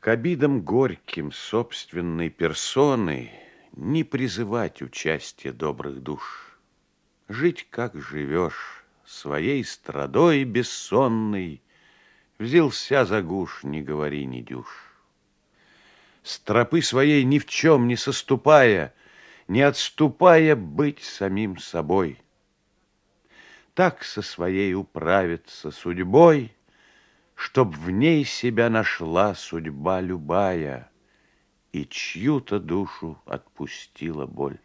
К обидам горьким собственной персоной Не призывать участие добрых душ. Жить, как живешь, своей страдой бессонной, Взялся за гуш, не говори, не дюш. С тропы своей ни в чем не соступая, Не отступая быть самим собой. Так со своей управиться судьбой, Чтоб в ней себя нашла судьба любая И чью-то душу отпустила боль.